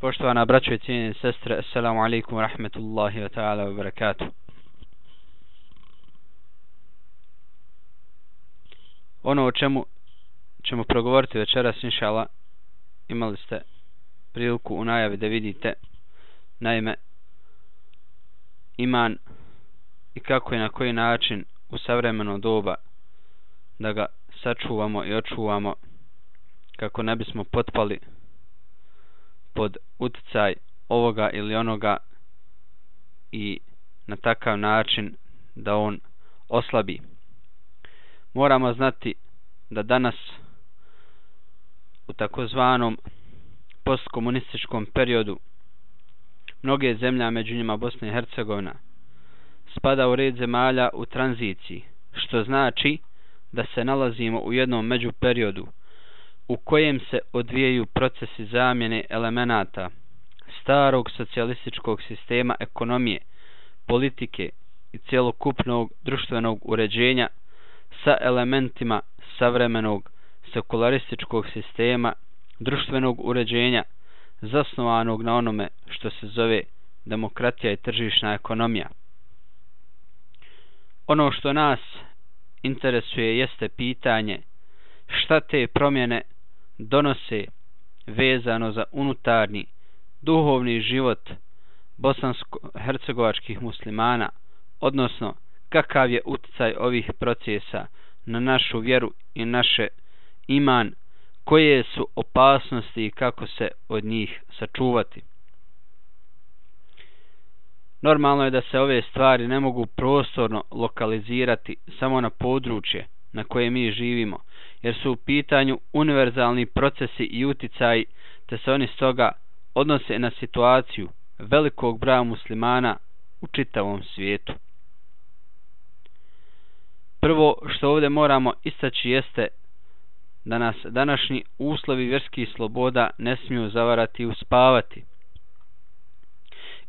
Poštovana braćo i cijene sestre, assalamu alaikum wa rahmetullahi wa ta'ala wa barakatuh. Ono o čemu ćemo progovoriti večeras, inšala, imali ste priliku u najavi da vidite, naime, iman i kako je na koji način u savremeno doba da ga sačuvamo i očuvamo kako ne bismo potpali pod uticaj ovoga ili onoga i na takav način da on oslabi. Moramo znati da danas u takozvanom postkomunističkom periodu mnoge zemlje, među njima Bosna i Hercegovina, spada u red zemalja u tranziciji, što znači da se nalazimo u jednom među periodu u kojem se odvijaju procesi zamjene elemenata starog socijalističkog sistema ekonomije, politike i cjelokupnog društvenog uređenja sa elementima savremenog sekularističkog sistema društvenog uređenja zasnovanog na onome što se zove demokratija i tržišna ekonomija. Ono što nas interesuje jeste pitanje šta te promjene donose vezano za unutarnji duhovni život bosansko-hercegovačkih muslimana, odnosno kakav je utjecaj ovih procesa na našu vjeru i naše iman, koje su opasnosti i kako se od njih sačuvati. Normalno je da se ove stvari ne mogu prostorno lokalizirati samo na područje na koje mi živimo, jer su u pitanju univerzalni procesi i uticaji, te se oni stoga odnose na situaciju velikog broja muslimana u čitavom svijetu. Prvo što ovdje moramo istaći jeste da nas današnji uslovi vjerskih sloboda ne smiju zavarati i uspavati.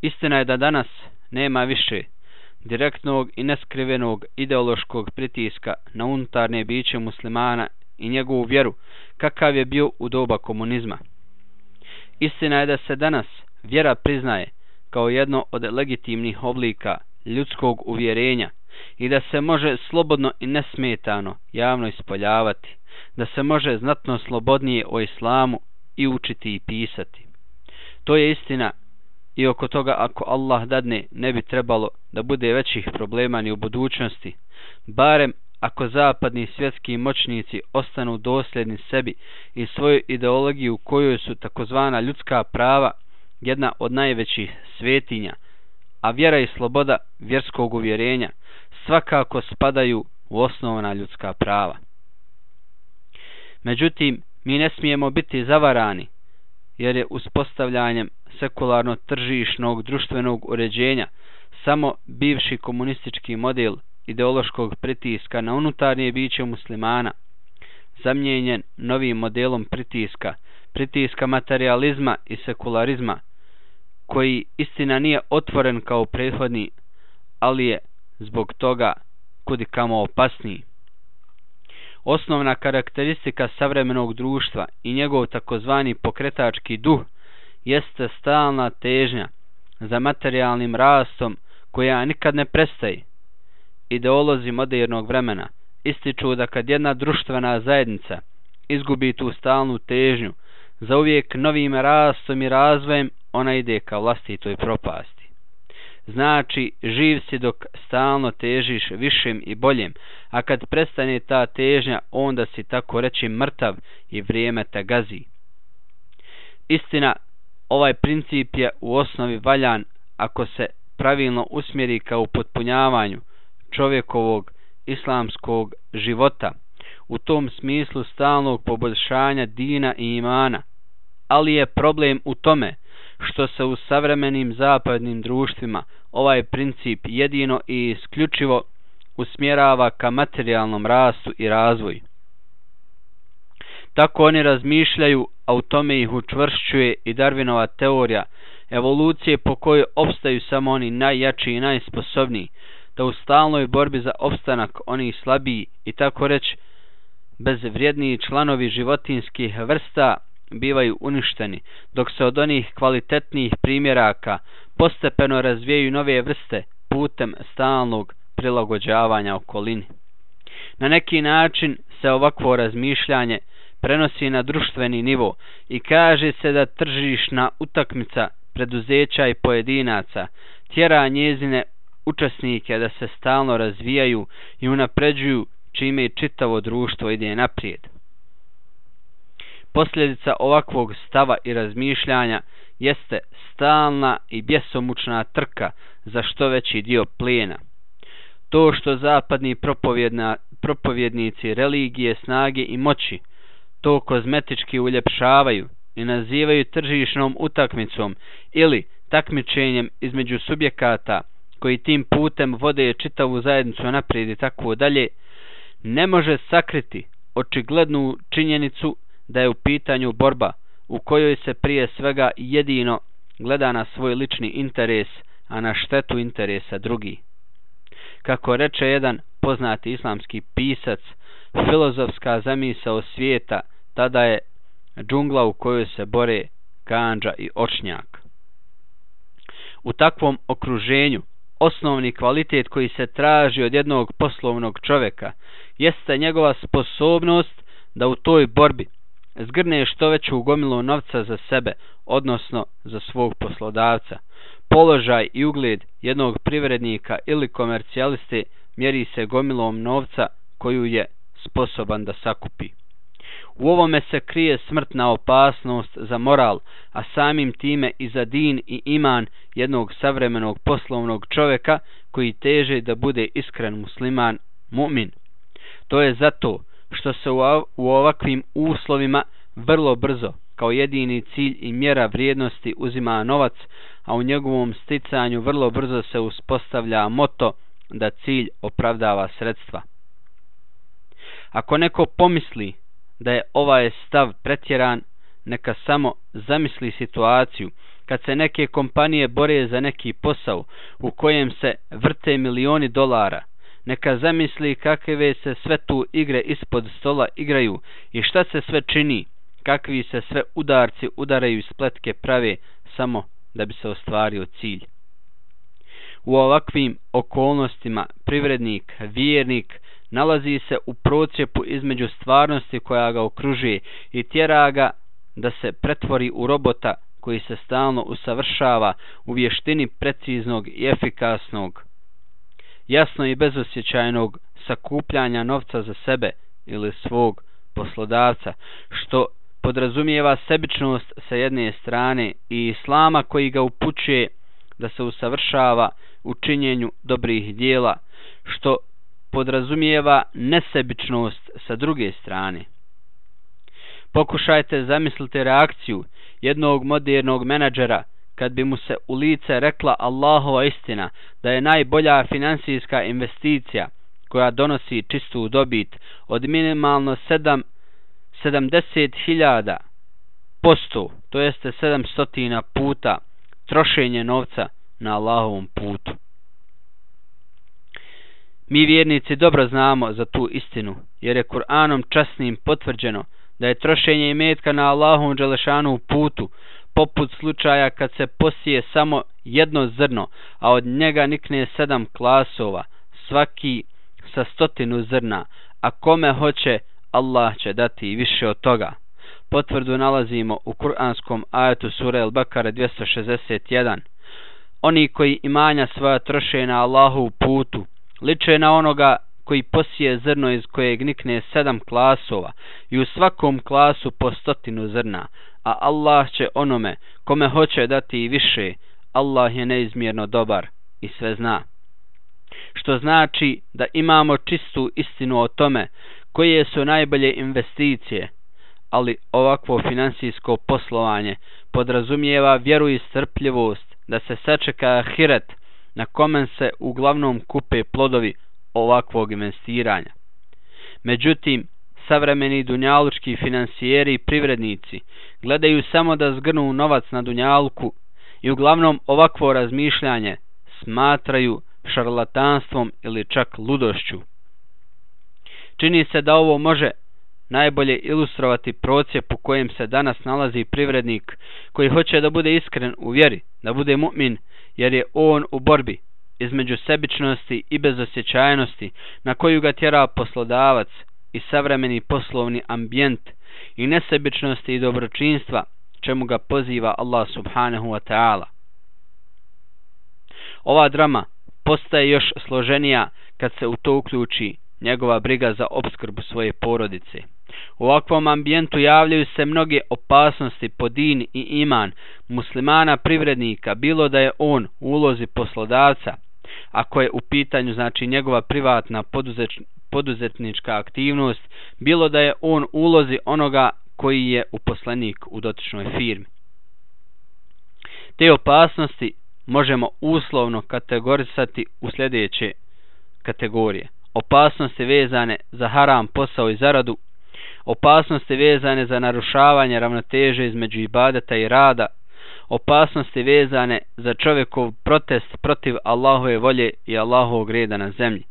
Istina je da danas nema više direktnog i neskrivenog ideološkog pritiska na unutarnje biće muslimana i njegovu vjeru, kakav je bio u doba komunizma. Istina je da se danas vjera priznaje kao jedno od legitimnih oblika ljudskog uvjerenja i da se može slobodno i nesmetano javno ispoljavati, da se može znatno slobodnije o islamu i učiti i pisati. To je istina i oko toga ako Allah dadne ne bi trebalo da bude većih problema ni u budućnosti, barem ako zapadni svjetski moćnici ostanu dosljedni sebi i svoju ideologiju u kojoj su takozvana ljudska prava jedna od najvećih svetinja, a vjera i sloboda vjerskog uvjerenja svakako spadaju u osnovna ljudska prava. Međutim, mi ne smijemo biti zavarani, jer je uspostavljanjem sekularno tržišnog društvenog uređenja samo bivši komunistički model ideološkog pritiska na unutarnje biće muslimana zamijenjen novim modelom pritiska, pritiska materializma i sekularizma, koji istina nije otvoren kao prethodni, ali je zbog toga kudi kamo opasniji. Osnovna karakteristika savremenog društva i njegov takozvani pokretački duh jeste stalna težnja za materijalnim rastom koja nikad ne prestaje. Ideolozi modernog vremena ističu da kad jedna društvena zajednica izgubi tu stalnu težnju za uvijek novim rastom i razvojem, ona ide ka vlastitoj propasti. Znači, živ si dok stalno težiš višim i boljem, a kad prestane ta težnja, onda si tako reći mrtav i vrijeme te gazi. Istina, ovaj princip je u osnovi valjan ako se pravilno usmjeri ka upotpunjavanju čovjekovog islamskog života u tom smislu stalnog poboljšanja dina i imana. Ali je problem u tome što se u savremenim zapadnim društvima ovaj princip jedino i isključivo usmjerava ka materijalnom rastu i razvoju. Tako oni razmišljaju, a u tome ih učvršćuje i Darwinova teorija evolucije po kojoj opstaju samo oni najjači i najsposobniji, da u stalnoj borbi za opstanak oni slabiji i tako reći bezvrijedniji članovi životinskih vrsta bivaju uništeni, dok se od onih kvalitetnijih primjeraka postepeno razvijaju nove vrste putem stalnog prilagođavanja okolini. Na neki način se ovakvo razmišljanje prenosi na društveni nivo i kaže se da tržišna utakmica preduzeća i pojedinaca tjera njezine učesnike da se stalno razvijaju i unapređuju čime i čitavo društvo ide naprijed. Posljedica ovakvog stava i razmišljanja jeste stalna i bjesomučna trka za što veći dio plijena. To što zapadni propovjednici religije, snage i moći to kozmetički uljepšavaju i nazivaju tržišnom utakmicom ili takmičenjem između subjekata koji tim putem vode čitavu zajednicu naprijed i tako dalje, ne može sakriti očiglednu činjenicu da je u pitanju borba u kojoj se prije svega jedino gleda na svoj lični interes, a na štetu interesa drugi. Kako reče jedan poznati islamski pisac, filozofska zamisao svijeta tada je džungla u kojoj se bore kanđa i očnjak. U takvom okruženju osnovni kvalitet koji se traži od jednog poslovnog čovjeka jeste njegova sposobnost da u toj borbi zgrne što veću gomilu novca za sebe, odnosno za svog poslodavca. Položaj i ugled jednog privrednika ili komercijaliste mjeri se gomilom novca koju je sposoban da sakupi. U ovome se krije smrtna opasnost za moral, a samim time i za din i iman jednog savremenog poslovnog čovjeka koji teže da bude iskren musliman, mu'min. To je zato što se u ovakvim uslovima vrlo brzo kao jedini cilj i mjera vrijednosti uzima novac, a u njegovom sticanju vrlo brzo se uspostavlja moto da cilj opravdava sredstva. Ako neko pomisli da je ovaj stav pretjeran, neka samo zamisli situaciju kad se neke kompanije bore za neki posao u kojem se vrte milioni dolara, neka zamisli kakve se sve tu igre ispod stola igraju i šta se sve čini, kakvi se sve udarci udaraju i spletke prave samo da bi se ostvario cilj. U ovakvim okolnostima privrednik, vjernik, nalazi se u procijepu između stvarnosti koja ga okružuje i tjera ga da se pretvori u robota koji se stalno usavršava u vještini preciznog i efikasnog, jasno i bezosjećajnog sakupljanja novca za sebe ili svog poslodavca, što podrazumijeva sebičnost sa jedne strane i islama koji ga upućuje da se usavršava u činjenju dobrih dijela, što podrazumijeva nesebičnost sa druge strane. Pokušajte zamisliti reakciju jednog modernog menadžera kad bi mu se u lice rekla Allahova istina da je najbolja finansijska investicija koja donosi čistu dobit od minimalno 7 70.000 posto, to jeste 700 puta trošenje novca na Allahovom putu. Mi vjernici dobro znamo za tu istinu, jer je Kur'anom časnim potvrđeno da je trošenje imetka na Allahom Đelešanu putu, poput slučaja kad se posije samo jedno zrno, a od njega nikne sedam klasova, svaki sa stotinu zrna, a kome hoće, Allah će dati više od toga. Potvrdu nalazimo u kuranskom ajetu sura El Bakara 261. Oni koji imanja svoja troše na Allahu putu, liče na onoga koji posije zrno iz kojeg nikne sedam klasova i u svakom klasu po stotinu zrna, a Allah će onome kome hoće dati i više, Allah je neizmjerno dobar i sve zna. Što znači da imamo čistu istinu o tome koje su najbolje investicije, ali ovakvo finansijsko poslovanje podrazumijeva vjeru i strpljivost da se sačeka ahiret na komen se uglavnom kupe plodovi ovakvog investiranja. Međutim, savremeni dunjalučki financijeri i privrednici gledaju samo da zgrnu novac na dunjalku i uglavnom ovakvo razmišljanje smatraju šarlatanstvom ili čak ludošću. Čini se da ovo može najbolje ilustrovati procijep u kojem se danas nalazi privrednik koji hoće da bude iskren u vjeri, da bude mu'min, jer je on u borbi između sebičnosti i bezosjećajnosti na koju ga tjera poslodavac i savremeni poslovni ambijent i nesebičnosti i dobročinstva čemu ga poziva Allah subhanahu wa ta'ala. Ova drama postaje još složenija kad se u to uključi njegova briga za obskrbu svoje porodice. U ovakvom ambijentu javljaju se mnoge opasnosti po din i iman muslimana privrednika, bilo da je on u ulozi poslodavca, ako je u pitanju znači njegova privatna poduzetnička aktivnost, bilo da je on u ulozi onoga koji je uposlenik u dotičnoj firmi. Te opasnosti možemo uslovno kategorisati u sljedeće kategorije. Opasnosti vezane za haram posao i zaradu, opasnosti vezane za narušavanje ravnoteže između ibadeta i rada, opasnosti vezane za čovjekov protest protiv Allahove volje i Allahovog reda na zemlji.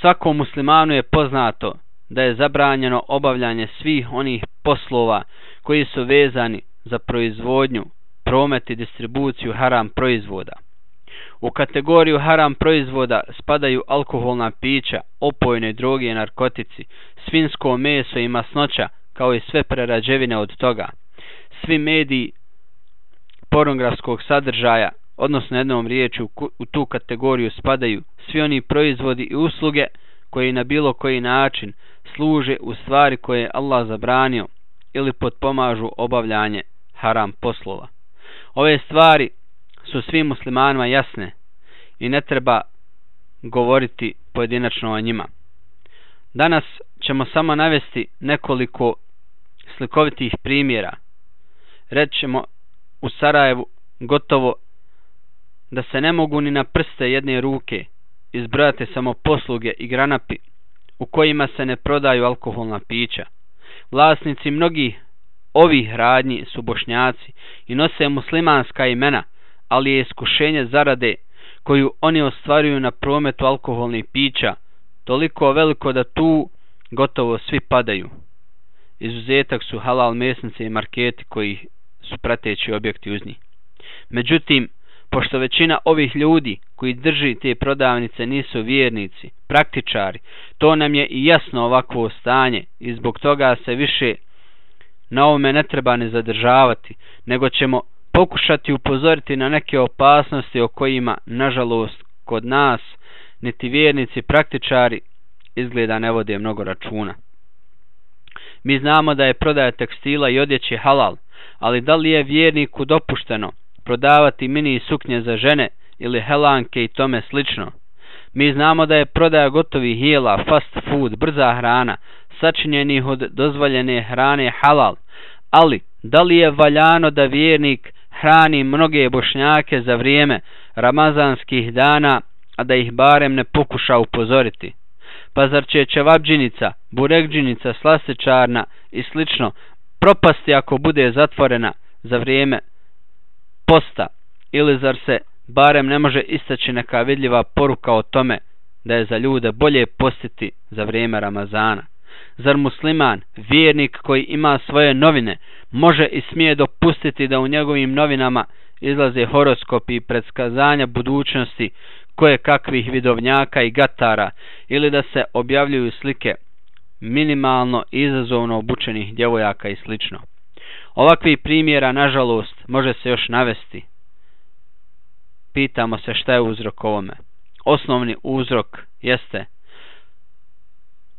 Svakom muslimanu je poznato da je zabranjeno obavljanje svih onih poslova koji su vezani za proizvodnju, promet i distribuciju haram proizvoda. U kategoriju haram proizvoda spadaju alkoholna pića, opojne droge i narkotici, svinsko meso i masnoća, kao i sve prerađevine od toga. Svi mediji pornografskog sadržaja, odnosno jednom riječu u tu kategoriju spadaju svi oni proizvodi i usluge koji na bilo koji način služe u stvari koje je Allah zabranio ili potpomažu obavljanje haram poslova. Ove stvari su svim muslimanima jasne i ne treba govoriti pojedinačno o njima. Danas ćemo samo navesti nekoliko slikovitih primjera. Rećemo u Sarajevu gotovo da se ne mogu ni na prste jedne ruke izbrojate samo posluge i granapi u kojima se ne prodaju alkoholna pića. Vlasnici mnogih ovih radnji su bošnjaci i nose muslimanska imena, ali je iskušenje zarade koju oni ostvaruju na prometu alkoholnih pića toliko veliko da tu gotovo svi padaju. Izuzetak su halal mesnice i marketi koji su prateći objekti uz njih. Međutim, pošto većina ovih ljudi koji drži te prodavnice nisu vjernici, praktičari, to nam je i jasno ovakvo stanje i zbog toga se više na ovome ne treba ne zadržavati, nego ćemo pokušati upozoriti na neke opasnosti o kojima, nažalost, kod nas, niti vjernici praktičari izgleda ne vode mnogo računa. Mi znamo da je prodaja tekstila i odjeće halal, ali da li je vjerniku dopušteno prodavati mini suknje za žene ili helanke i tome slično? Mi znamo da je prodaja gotovih jela, fast food, brza hrana, sačinjenih od dozvoljene hrane halal, ali da li je valjano da vjernik hrani mnoge bošnjake za vrijeme ramazanskih dana, a da ih barem ne pokuša upozoriti? Pa zar će čevabđinica, burekđinica, slasečarna i slično propasti ako bude zatvorena za vrijeme posta ili zar se barem ne može istaći neka vidljiva poruka o tome da je za ljude bolje postiti za vrijeme Ramazana. Zar musliman, vjernik koji ima svoje novine, može i smije dopustiti da u njegovim novinama izlaze horoskopi i predskazanja budućnosti koje kakvih vidovnjaka i gatara ili da se objavljuju slike minimalno izazovno obučenih djevojaka i slično. Ovakvi primjera, nažalost, može se još navesti. Pitamo se šta je uzrok ovome. Osnovni uzrok jeste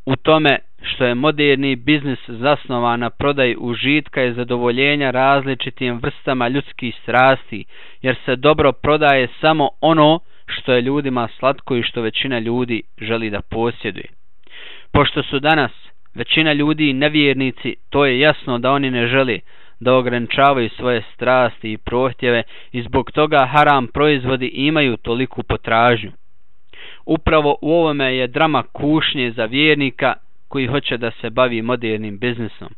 u tome što je moderni biznis zasnovan na prodaj užitka i zadovoljenja različitim vrstama ljudskih strasti, jer se dobro prodaje samo ono što je ljudima slatko i što većina ljudi želi da posjeduje. Pošto su danas većina ljudi nevjernici, to je jasno da oni ne želi da ograničavaju svoje strasti i prohtjeve i zbog toga haram proizvodi imaju toliku potražnju. Upravo u ovome je drama kušnje za vjernika koji hoće da se bavi modernim biznisom.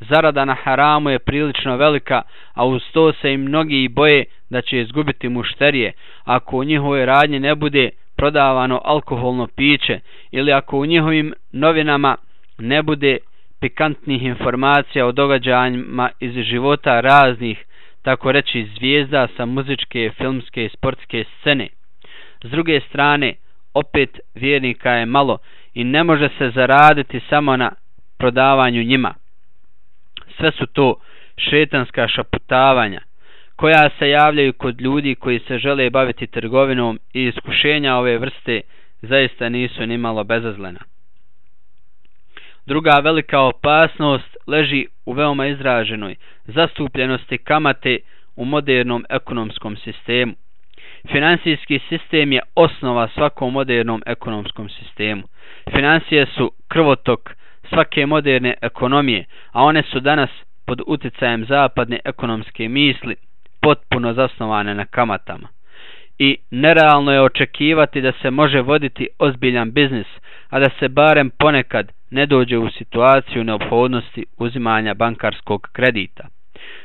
Zarada na haramu je prilično velika, a uz to se i mnogi boje da će izgubiti mušterije ako u njihovoj radnji ne bude prodavano alkoholno piće ili ako u njihovim novinama ne bude pikantnih informacija o događajima iz života raznih, tako reći zvijezda sa muzičke, filmske i sportske scene. S druge strane, opet vjernika je malo i ne može se zaraditi samo na prodavanju njima. Sve su to šetanska šaputavanja, koja se javljaju kod ljudi koji se žele baviti trgovinom i iskušenja ove vrste zaista nisu ni malo bezazlena. Druga velika opasnost leži u veoma izraženoj zastupljenosti kamate u modernom ekonomskom sistemu. Finansijski sistem je osnova svakom modernom ekonomskom sistemu. Financije su krvotok svake moderne ekonomije, a one su danas pod uticajem zapadne ekonomske misli potpuno zasnovane na kamatama. I nerealno je očekivati da se može voditi ozbiljan biznis, a da se barem ponekad ne dođe u situaciju neophodnosti uzimanja bankarskog kredita.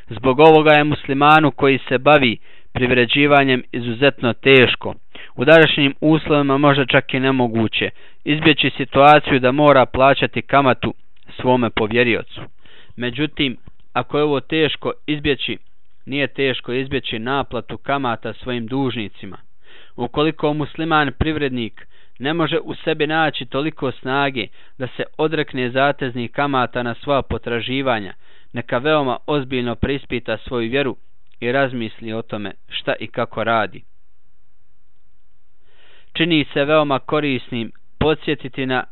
Zbog ovoga je muslimanu koji se bavi privređivanjem izuzetno teško. U današnjim uslovima možda čak i nemoguće izbjeći situaciju da mora plaćati kamatu svome povjeriocu. Međutim, ako je ovo teško izbjeći, nije teško izbjeći naplatu kamata svojim dužnicima. Ukoliko musliman privrednik ne može u sebi naći toliko snage da se odrekne zateznih kamata na svoja potraživanja, neka veoma ozbiljno prispita svoju vjeru i razmisli o tome šta i kako radi. Čini se veoma korisnim podsjetiti na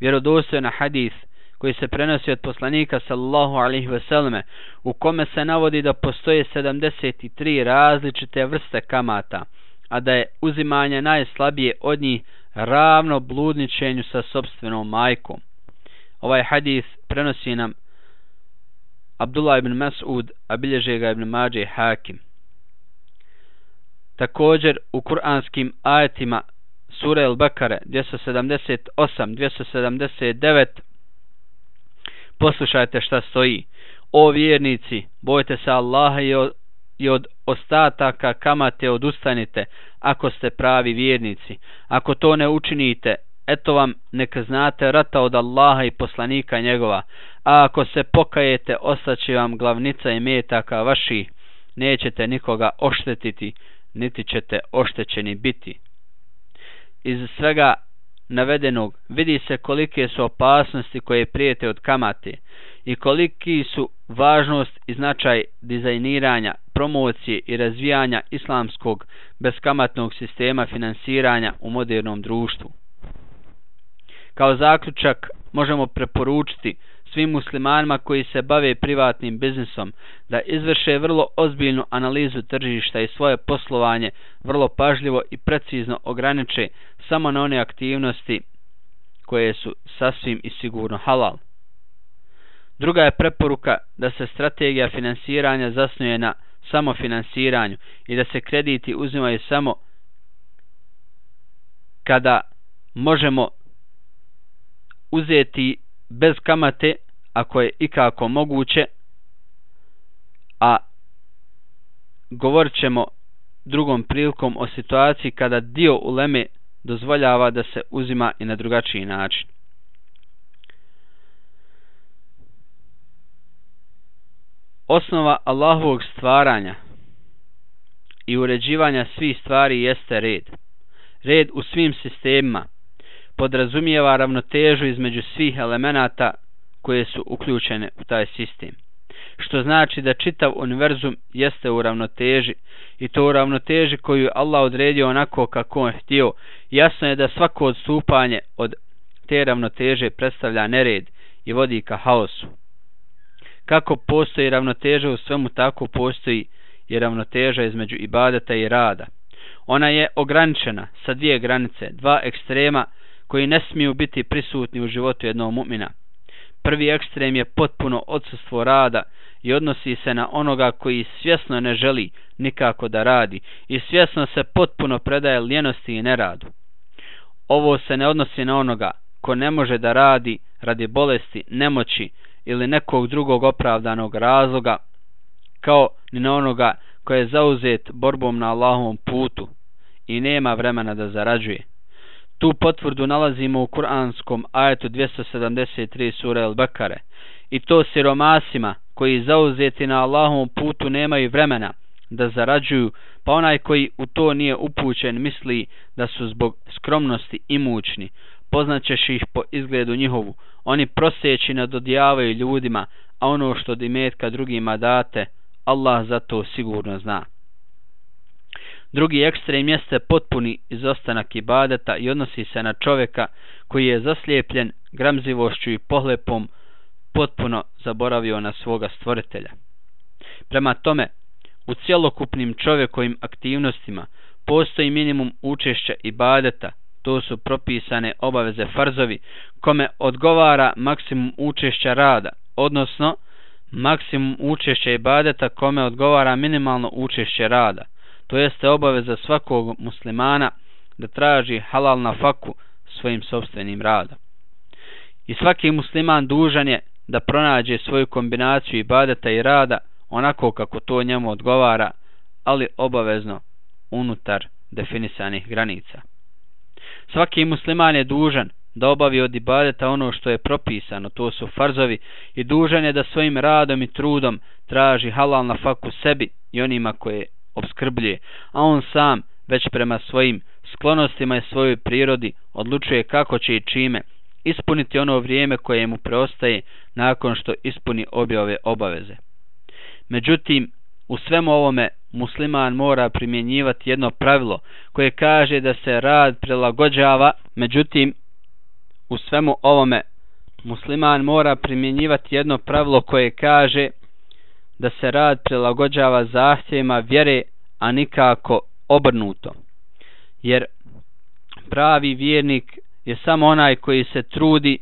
vjerodostojna hadis koji se prenosi od poslanika sallallahu alaihi veselme u kome se navodi da postoje 73 različite vrste kamata, a da je uzimanje najslabije od njih ravno bludničenju sa sobstvenom majkom. Ovaj hadis prenosi nam Abdullah ibn Mas'ud, a bilježe ga ibn Mađe Hakim. Također u kuranskim ajetima sura El Bekare 278, 279 poslušajte šta stoji. O vjernici, bojte se Allaha i od, i od ostataka kamate odustanite ako ste pravi vjernici. Ako to ne učinite, eto vam neka znate rata od Allaha i poslanika njegova. A ako se pokajete, ostaće vam glavnica i metaka vaši. Nećete nikoga oštetiti, niti ćete oštećeni biti. Iz svega navedenog vidi se kolike su opasnosti koje prijete od kamate i koliki su važnost i značaj dizajniranja, promocije i razvijanja islamskog beskamatnog sistema finansiranja u modernom društvu. Kao zaključak možemo preporučiti svim muslimanima koji se bave privatnim biznisom da izvrše vrlo ozbiljnu analizu tržišta i svoje poslovanje vrlo pažljivo i precizno ograniče samo na one aktivnosti koje su sasvim i sigurno halal. Druga je preporuka da se strategija finansiranja zasnuje na samofinansiranju i da se krediti uzimaju samo kada možemo uzeti bez kamate ako je ikako moguće a govorit ćemo drugom prilikom o situaciji kada dio uleme dozvoljava da se uzima i na drugačiji način. Osnova Allahovog stvaranja i uređivanja svih stvari jeste red. Red u svim sistemima podrazumijeva ravnotežu između svih elemenata koje su uključene u taj sistem. Što znači da čitav univerzum jeste u ravnoteži i to u ravnoteži koju Allah odredio onako kako on htio. Jasno je da svako odstupanje od te ravnoteže predstavlja nered i vodi ka haosu. Kako postoji ravnoteža u svemu tako postoji i ravnoteža između ibadeta i rada. Ona je ograničena sa dvije granice, dva ekstrema koji ne smiju biti prisutni u životu jednog mu'mina. Prvi ekstrem je potpuno odsustvo rada i odnosi se na onoga koji svjesno ne želi nikako da radi i svjesno se potpuno predaje ljenosti i neradu. Ovo se ne odnosi na onoga ko ne može da radi radi bolesti, nemoći ili nekog drugog opravdanog razloga, kao ni na onoga ko je zauzet borbom na Allahovom putu i nema vremena da zarađuje. Tu potvrdu nalazimo u kuranskom ajetu 273 sura El Bekare i to siromasima koji zauzeti na Allahovom putu nemaju vremena da zarađuju, pa onaj koji u to nije upućen misli da su zbog skromnosti imućni, poznaćeš ih po izgledu njihovu, oni proseći nadodijavaju ljudima, a ono što dimetka drugima date, Allah za to sigurno zna. Drugi ekstrem jeste potpuni izostanak ibadeta i odnosi se na čovjeka koji je zaslijepljen gramzivošću i pohlepom potpuno zaboravio na svoga stvoritelja. Prema tome, u cjelokupnim čovjekovim aktivnostima postoji minimum učešća ibadeta, to su propisane obaveze farzovi, kome odgovara maksimum učešća rada, odnosno maksimum učešća ibadeta kome odgovara minimalno učešće rada to jeste obaveza svakog muslimana da traži halal na faku svojim sobstvenim radom. I svaki musliman dužan je da pronađe svoju kombinaciju ibadeta i rada onako kako to njemu odgovara, ali obavezno unutar definisanih granica. Svaki musliman je dužan da obavi od ibadeta ono što je propisano, to su farzovi, i dužan je da svojim radom i trudom traži halal na faku sebi i onima koje obskrblje, a on sam već prema svojim sklonostima i svojoj prirodi odlučuje kako će i čime ispuniti ono vrijeme koje mu preostaje nakon što ispuni obje ove obaveze. Međutim, u svemu ovome musliman mora primjenjivati jedno pravilo koje kaže da se rad prilagođava, međutim, u svemu ovome musliman mora primjenjivati jedno pravilo koje kaže da se rad prilagođava zahtjevima vjere, a nikako obrnuto. Jer pravi vjernik je samo onaj koji se trudi,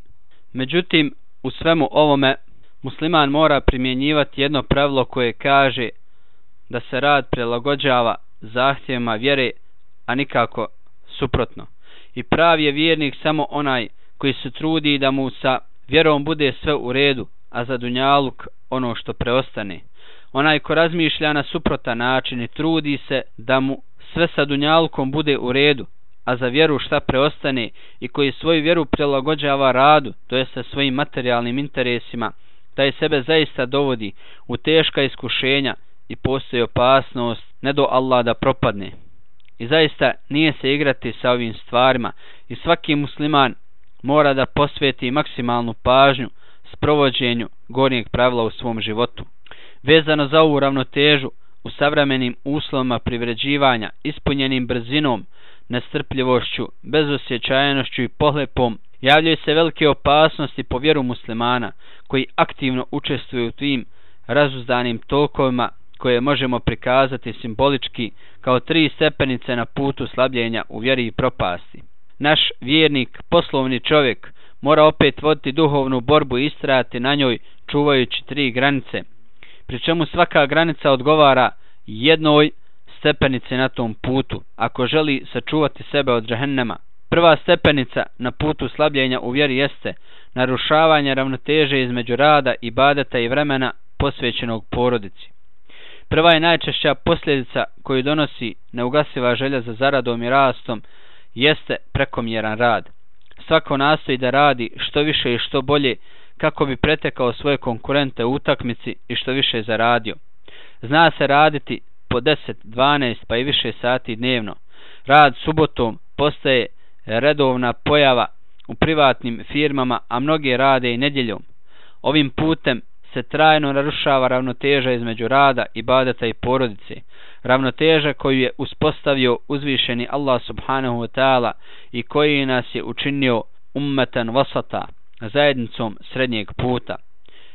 međutim u svemu ovome musliman mora primjenjivati jedno pravilo koje kaže da se rad prilagođava zahtjevima vjere, a nikako suprotno. I pravi je vjernik samo onaj koji se trudi da mu sa vjerom bude sve u redu, a za dunjaluk ono što preostane. Onaj ko razmišlja na suprotan način i trudi se da mu sve sa dunjalukom bude u redu, a za vjeru šta preostane i koji svoju vjeru prilagođava radu, to je sa svojim materijalnim interesima, taj sebe zaista dovodi u teška iskušenja i postoji opasnost ne do Allah da propadne. I zaista nije se igrati sa ovim stvarima i svaki musliman mora da posveti maksimalnu pažnju sprovođenju gornjeg pravila u svom životu. Vezano za ovu ravnotežu u savremenim uslovima privređivanja, ispunjenim brzinom, nestrpljivošću, bezosjećajenošću i pohlepom, javljaju se velike opasnosti po vjeru muslimana koji aktivno učestvuju u tim razuzdanim tokovima koje možemo prikazati simbolički kao tri stepenice na putu slabljenja u vjeri i propasti. Naš vjernik, poslovni čovjek, mora opet voditi duhovnu borbu i istrajati na njoj čuvajući tri granice, pri čemu svaka granica odgovara jednoj stepenici na tom putu, ako želi sačuvati sebe od džahennema. Prva stepenica na putu slabljenja u vjeri jeste narušavanje ravnoteže između rada ibadeta i vremena posvećenog porodici. Prva je najčešća posljedica koju donosi neugasiva želja za zaradom i rastom jeste prekomjeran rad. Svako nastoji da radi što više i što bolje kako bi pretekao svoje konkurente u utakmici i što više zaradio. Zna se raditi po 10, 12 pa i više sati dnevno. Rad subotom postaje redovna pojava u privatnim firmama, a mnoge rade i nedjeljom. Ovim putem se trajno narušava ravnoteža između rada, ibadeta i porodice. Ravnoteža koju je uspostavio uzvišeni Allah subhanahu wa ta'ala i koji nas je učinio ummetan vasata, zajednicom srednjeg puta.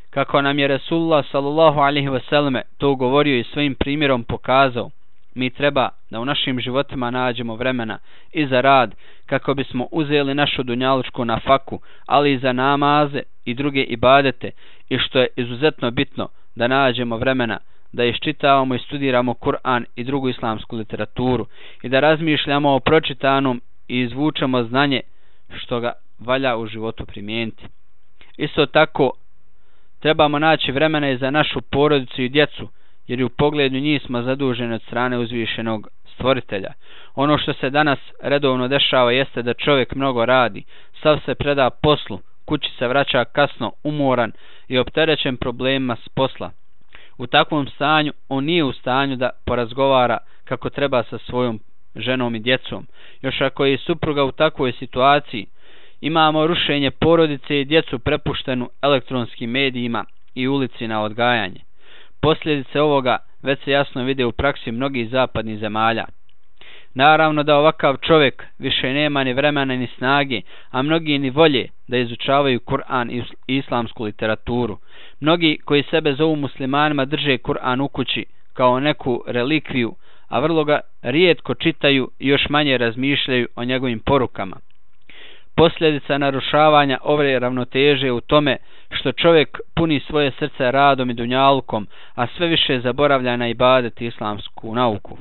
Kako nam je Resulullah sallallahu alaihi wasallam to govorio i svojim primjerom pokazao, mi treba da u našim životima nađemo vremena i za rad kako bismo uzeli našu dunjalučku na faku, ali i za namaze i druge ibadete i što je izuzetno bitno da nađemo vremena da iščitavamo i studiramo Kur'an i drugu islamsku literaturu i da razmišljamo o pročitanom i izvučemo znanje što ga valja u životu primijeniti. Isto tako, trebamo naći vremena i za našu porodicu i djecu, jer u pogledu njih smo zaduženi od strane uzvišenog stvoritelja. Ono što se danas redovno dešava jeste da čovjek mnogo radi, sav se preda poslu, kući se vraća kasno, umoran i opterećen problemima s posla. U takvom stanju on nije u stanju da porazgovara kako treba sa svojom ženom i djecom. Još ako je supruga u takvoj situaciji, imamo rušenje porodice i djecu prepuštenu elektronskim medijima i ulici na odgajanje. Posljedice ovoga već se jasno vide u praksi mnogih zapadnih zemalja. Naravno da ovakav čovjek više nema ni vremena ni snage, a mnogi ni volje da izučavaju Kur'an i islamsku literaturu. Mnogi koji sebe zovu muslimanima drže Kur'an u kući kao neku relikviju, a vrlo ga rijetko čitaju i još manje razmišljaju o njegovim porukama. Posljedica narušavanja ove ravnoteže u tome što čovjek puni svoje srce radom i dunjalkom, a sve više zaboravlja na ibadet islamsku nauku.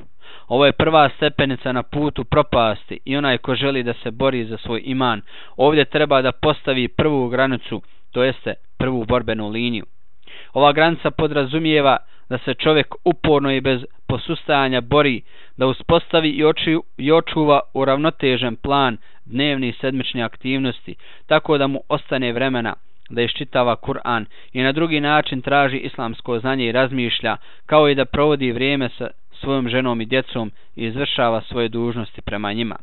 Ovo je prva stepenica na putu propasti i onaj ko želi da se bori za svoj iman, ovdje treba da postavi prvu granicu, to jeste prvu borbenu liniju. Ova granica podrazumijeva da se čovjek uporno i bez posustajanja bori, da uspostavi i, oči, i očuva uravnotežen plan dnevni sedmične aktivnosti, tako da mu ostane vremena da iščitava Kur'an i na drugi način traži islamsko znanje i razmišlja, kao i da provodi vrijeme sa svojom ženom i djecom i izvršava svoje dužnosti prema njima.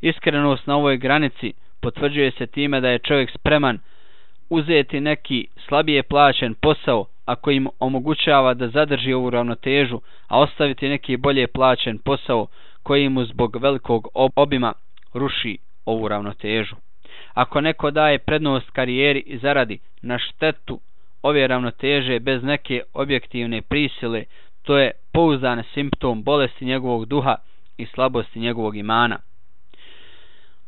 Iskrenost na ovoj granici potvrđuje se time da je čovjek spreman uzeti neki slabije plaćen posao ako im omogućava da zadrži ovu ravnotežu, a ostaviti neki bolje plaćen posao koji mu zbog velikog obima ruši ovu ravnotežu. Ako neko daje prednost karijeri i zaradi na štetu ove ravnoteže bez neke objektivne prisile, to je pouzdan simptom bolesti njegovog duha i slabosti njegovog imana.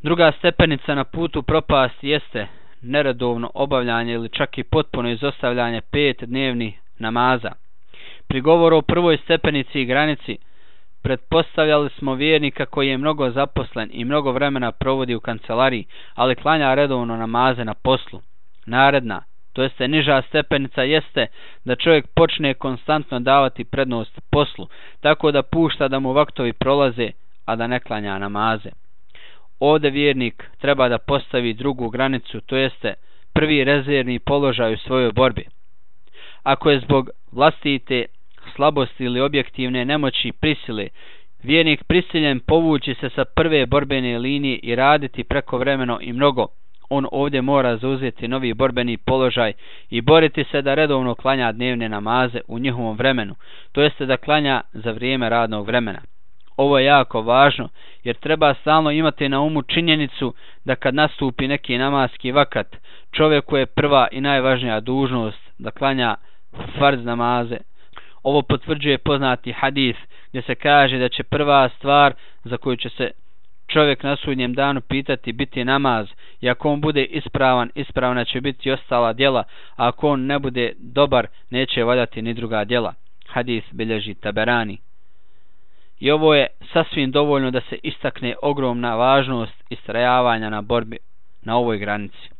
Druga stepenica na putu propasti jeste neredovno obavljanje ili čak i potpuno izostavljanje pet dnevnih namaza. Pri govoru o prvoj stepenici i granici pretpostavljali smo vjernika koji je mnogo zaposlen i mnogo vremena provodi u kancelariji, ali klanja redovno namaze na poslu. Naredna, to jeste niža stepenica, jeste da čovjek počne konstantno davati prednost poslu, tako da pušta da mu vaktovi prolaze, a da ne klanja namaze. Ovde vjernik treba da postavi drugu granicu, to jeste prvi rezervni položaj u svojoj borbi. Ako je zbog vlastite slabosti ili objektivne nemoći prisile, vjernik prisiljen povući se sa prve borbene linije i raditi prekovremeno i mnogo, on ovdje mora zauzeti novi borbeni položaj i boriti se da redovno klanja dnevne namaze u njihovom vremenu, to jeste da klanja za vrijeme radnog vremena. Ovo je jako važno jer treba stalno imati na umu činjenicu da kad nastupi neki namaski vakat, čovjeku je prva i najvažnija dužnost da klanja farz namaze. Ovo potvrđuje poznati hadis gdje se kaže da će prva stvar za koju će se čovjek na sudnjem danu pitati biti namaz i ako on bude ispravan, ispravna će biti ostala djela, a ako on ne bude dobar, neće valjati ni druga djela. Hadis bilježi Taberani. I ovo je sasvim dovoljno da se istakne ogromna važnost istrajavanja na borbi na ovoj granici.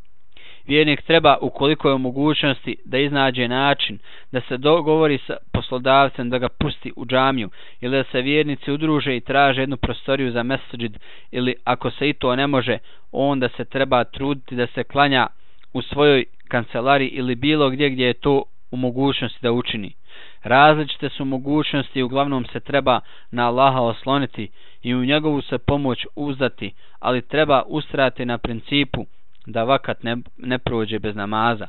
Vjernik treba ukoliko je u mogućnosti da iznađe način da se dogovori sa poslodavcem da ga pusti u džamiju ili da se vjernici udruže i traže jednu prostoriju za mesajid ili ako se i to ne može onda se treba truditi da se klanja u svojoj kancelari ili bilo gdje gdje je to u mogućnosti da učini. Različite su mogućnosti i uglavnom se treba na Allaha osloniti i u njegovu se pomoć uzdati, ali treba ustrati na principu da vakat ne, ne prođe bez namaza.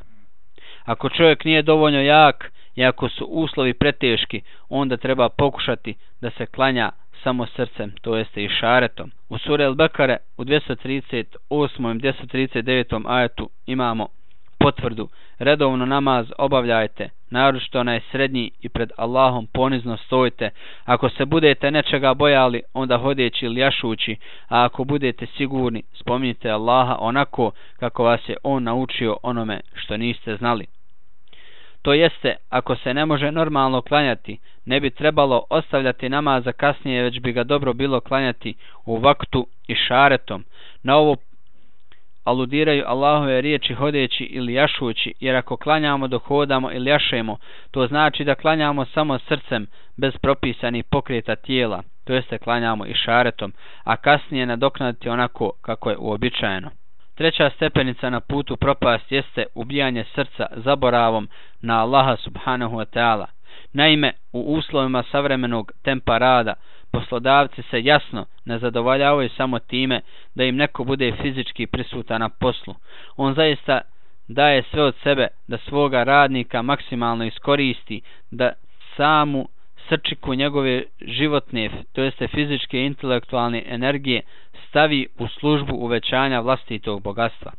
Ako čovjek nije dovoljno jak i ako su uslovi preteški, onda treba pokušati da se klanja samo srcem, to jeste i šaretom. U suri El-Bekare u 238. i 239. ajetu imamo potvrdu redovno namaz obavljajte, naročito onaj srednji i pred Allahom ponizno stojite. Ako se budete nečega bojali, onda hodeći ili jašući, a ako budete sigurni, spominjite Allaha onako kako vas je On naučio onome što niste znali. To jeste, ako se ne može normalno klanjati, ne bi trebalo ostavljati namaz za kasnije, već bi ga dobro bilo klanjati u vaktu i šaretom. Na ovo aludiraju Allahove riječi hodeći ili jašući, jer ako klanjamo dok hodamo ili jašemo, to znači da klanjamo samo srcem, bez propisanih pokreta tijela, to jeste klanjamo i šaretom, a kasnije nadoknaditi onako kako je uobičajeno. Treća stepenica na putu propast jeste ubijanje srca zaboravom na Allaha subhanahu wa ta'ala. Naime, u uslovima savremenog tempa rada, poslodavci se jasno ne zadovoljavaju samo time da im neko bude fizički prisutan na poslu. On zaista daje sve od sebe da svoga radnika maksimalno iskoristi, da samu srčiku njegove životne, to jeste fizičke i intelektualne energije, stavi u službu uvećanja vlastitog bogatstva.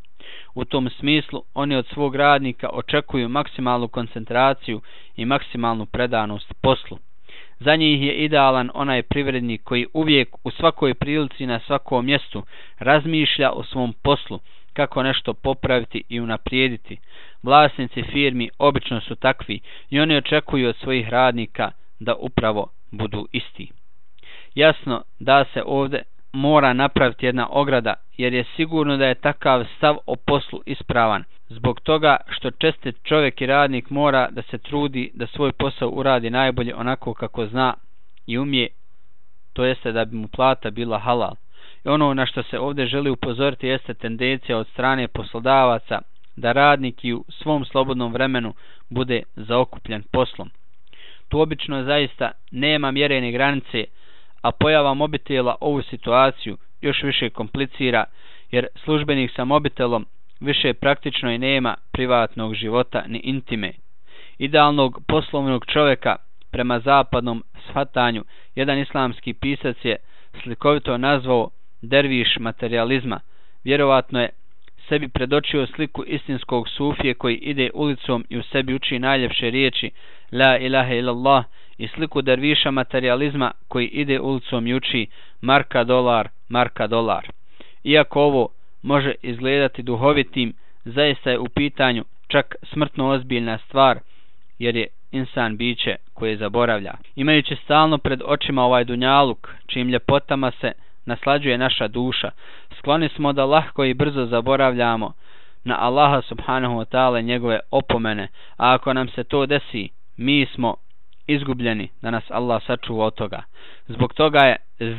U tom smislu, oni od svog radnika očekuju maksimalnu koncentraciju i maksimalnu predanost poslu. Za njih je idealan onaj privrednik koji uvijek u svakoj prilici na svakom mjestu razmišlja o svom poslu, kako nešto popraviti i unaprijediti. Vlasnici firmi obično su takvi i oni očekuju od svojih radnika da upravo budu isti. Jasno da se ovdje mora napraviti jedna ograda jer je sigurno da je takav stav o poslu ispravan. Zbog toga što čestit čovjek i radnik mora da se trudi da svoj posao uradi najbolje onako kako zna i umije, to jeste da bi mu plata bila halal. I ono na što se ovdje želi upozoriti jeste tendencija od strane poslodavaca da radnik i u svom slobodnom vremenu bude zaokupljen poslom. Tu obično zaista nema mjerene granice, a pojava mobitela ovu situaciju još više komplicira, jer službenik sa mobitelom više praktično i nema privatnog života ni intime. Idealnog poslovnog čovjeka prema zapadnom shvatanju, jedan islamski pisac je slikovito nazvao derviš materializma. Vjerovatno je sebi predočio sliku istinskog sufije koji ide ulicom i u sebi uči najljepše riječi La ilaha illallah i sliku derviša materializma koji ide ulicom i uči marka dolar, marka dolar. Iako ovo može izgledati duhovitim, zaista je u pitanju čak smrtno ozbiljna stvar, jer je insan biće koje zaboravlja. Imajući stalno pred očima ovaj dunjaluk, čim ljepotama se naslađuje naša duša, skloni smo da lahko i brzo zaboravljamo na Allaha subhanahu wa ta'ala njegove opomene, a ako nam se to desi, mi smo izgubljeni da nas Allah sačuva od toga. Zbog toga je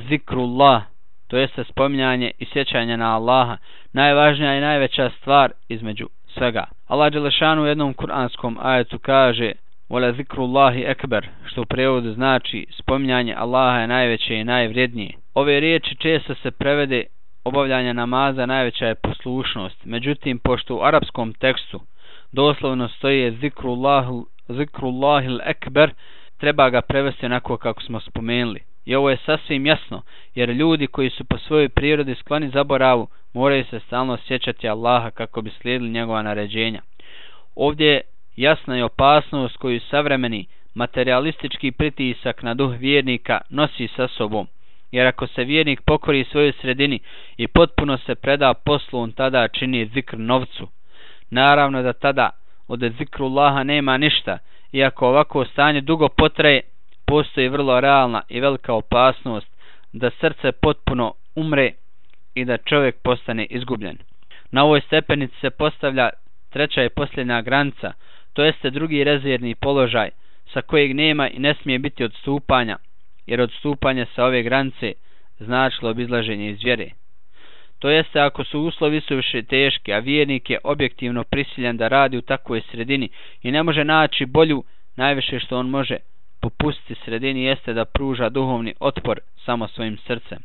zikrullah, to jeste spominjanje i sjećanje na Allaha, najvažnija i najveća stvar između svega. Allah Đelešanu u jednom kuranskom ajetu kaže Vole zikrullahi ekber, što u prevodu znači spominjanje Allaha je najveće i najvrednije. Ove riječi često se prevede obavljanje namaza najveća je poslušnost. Međutim, pošto u arapskom tekstu doslovno stoji zikrullahul zikrullahil ekber, treba ga prevesti onako kako smo spomenuli. I ovo je sasvim jasno, jer ljudi koji su po svojoj prirodi skloni zaboravu, moraju se stalno sjećati Allaha kako bi slijedili njegova naređenja. Ovdje je jasna i opasnost koju savremeni materialistički pritisak na duh vjernika nosi sa sobom. Jer ako se vjernik pokori svojoj sredini i potpuno se preda poslu, on tada čini zikr novcu. Naravno da tada od zikru Allaha nema ništa, iako ovako stanje dugo potraje, postoji vrlo realna i velika opasnost da srce potpuno umre i da čovjek postane izgubljen. Na ovoj stepenici se postavlja treća i posljednja granica, to jeste drugi rezervni položaj sa kojeg nema i ne smije biti odstupanja, jer odstupanje sa ove granice značilo bi izlaženje iz vjere. To jeste ako su uslovi suviše teški, a vjernik je objektivno prisiljen da radi u takvoj sredini i ne može naći bolju, najviše što on može popustiti sredini jeste da pruža duhovni otpor samo svojim srcem.